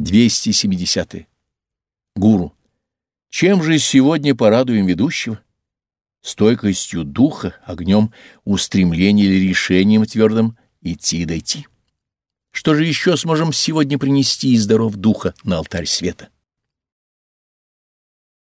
270. -е. Гуру. Чем же сегодня порадуем ведущего? Стойкостью духа, огнем устремления или решением твердым идти и дойти. Что же еще сможем сегодня принести из даров духа на алтарь света?